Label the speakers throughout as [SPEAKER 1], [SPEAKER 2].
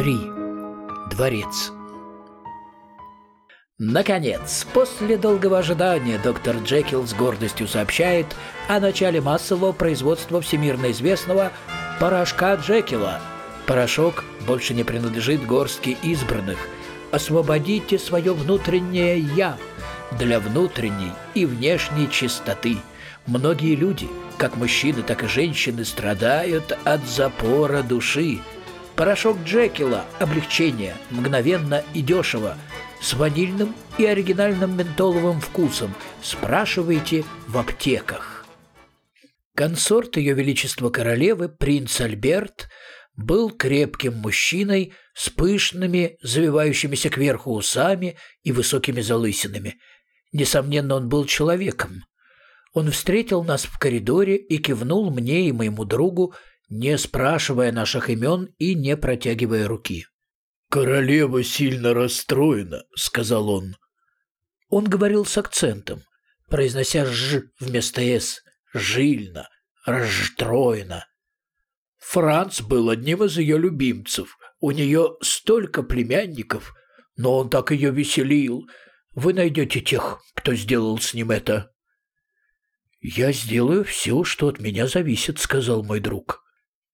[SPEAKER 1] 3. Дворец. Наконец, после долгого ожидания доктор Джекил с гордостью сообщает о начале массового производства всемирно известного порошка Джекила. Порошок больше не принадлежит горстке избранных. Освободите свое внутреннее «я» для внутренней и внешней чистоты. Многие люди, как мужчины, так и женщины, страдают от запора души. Порошок Джекила – облегчение, мгновенно и дешево – с ванильным и оригинальным ментоловым вкусом. Спрашивайте в аптеках. Консорт Ее Величества Королевы, принц Альберт, был крепким мужчиной с пышными, завивающимися кверху усами и высокими залысинами. Несомненно, он был человеком. Он встретил нас в коридоре и кивнул мне и моему другу, не спрашивая наших имен и не протягивая руки.
[SPEAKER 2] «Королева сильно расстроена», — сказал он.
[SPEAKER 1] Он говорил с акцентом, произнося «ж» вместо «с», «жильно», «расстроена». Франц был одним из ее любимцев. У нее столько племянников, но он так ее веселил. Вы найдете тех, кто сделал с ним это. «Я сделаю все, что от меня зависит», — сказал мой друг.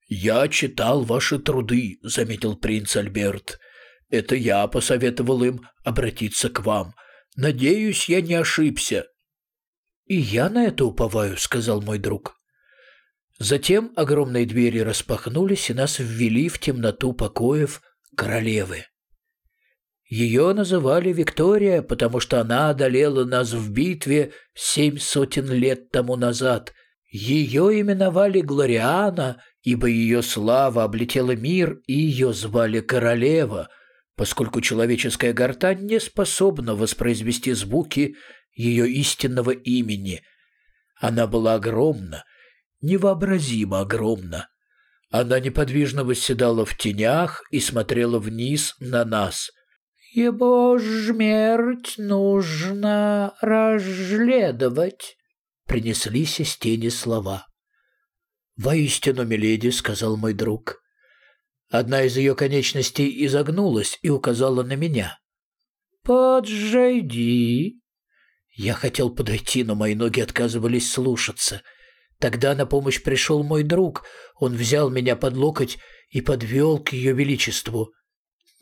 [SPEAKER 1] «Я читал ваши труды», — заметил принц Альберт. «Это я посоветовал им обратиться к вам. Надеюсь, я не ошибся». «И я на это уповаю», — сказал мой друг. Затем огромные двери распахнулись, и нас ввели в темноту покоев королевы. Ее называли Виктория, потому что она одолела нас в битве семь сотен лет тому назад. Ее именовали Глориана ибо ее слава облетела мир, и ее звали королева, поскольку человеческая гортань не способна воспроизвести звуки ее истинного имени. Она была огромна, невообразимо огромна. Она неподвижно восседала в тенях и смотрела вниз на нас. «Его смерть нужно разжледовать», — принеслись из тени слова. «Воистину, миледи», — сказал мой друг. Одна из ее конечностей изогнулась и указала на меня. «Поджиди». Я хотел подойти, но мои ноги отказывались слушаться. Тогда на помощь пришел мой друг. Он взял меня под локоть и подвел к ее величеству.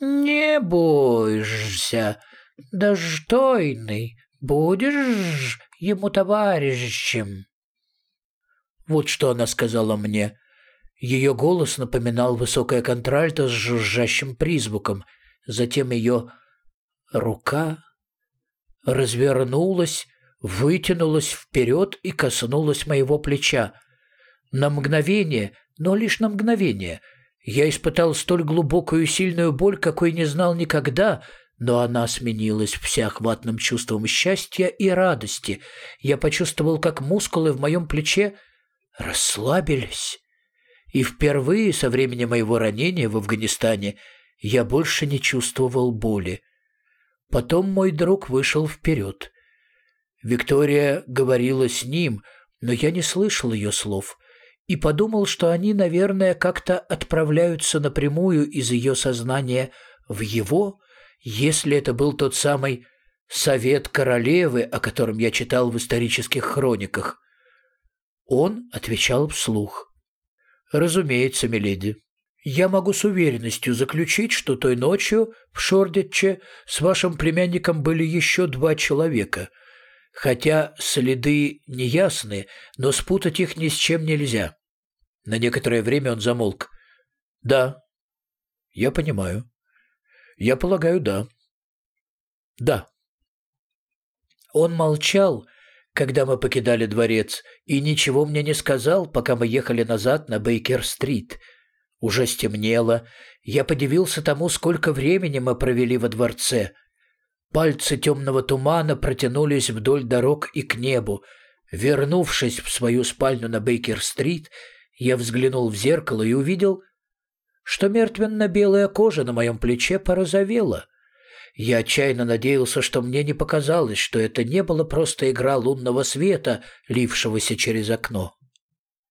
[SPEAKER 1] «Не бойся, достойный, будешь ему товарищем». Вот что она сказала мне. Ее голос напоминал высокое контральто с жужжащим призвуком. Затем ее рука развернулась, вытянулась вперед и коснулась моего плеча. На мгновение, но лишь на мгновение, я испытал столь глубокую и сильную боль, какой не знал никогда, но она сменилась всеохватным чувством счастья и радости. Я почувствовал, как мускулы в моем плече расслабились. И впервые со времени моего ранения в Афганистане я больше не чувствовал боли. Потом мой друг вышел вперед. Виктория говорила с ним, но я не слышал ее слов и подумал, что они, наверное, как-то отправляются напрямую из ее сознания в его, если это был тот самый совет королевы, о котором я читал в исторических хрониках. Он отвечал вслух. «Разумеется, миледи. Я могу с уверенностью заключить, что той ночью в Шордетче с вашим племянником были еще два человека. Хотя следы неясны, но спутать их ни с чем нельзя». На некоторое время он замолк. «Да, я понимаю. Я полагаю, да». «Да». Он молчал, когда мы покидали дворец, и ничего мне не сказал, пока мы ехали назад на Бейкер-стрит. Уже стемнело. Я подивился тому, сколько времени мы провели во дворце. Пальцы темного тумана протянулись вдоль дорог и к небу. Вернувшись в свою спальню на Бейкер-стрит, я взглянул в зеркало и увидел, что мертвенно-белая кожа на моем плече порозовела — я отчаянно надеялся, что мне не показалось, что это не было просто игра лунного света, лившегося через окно.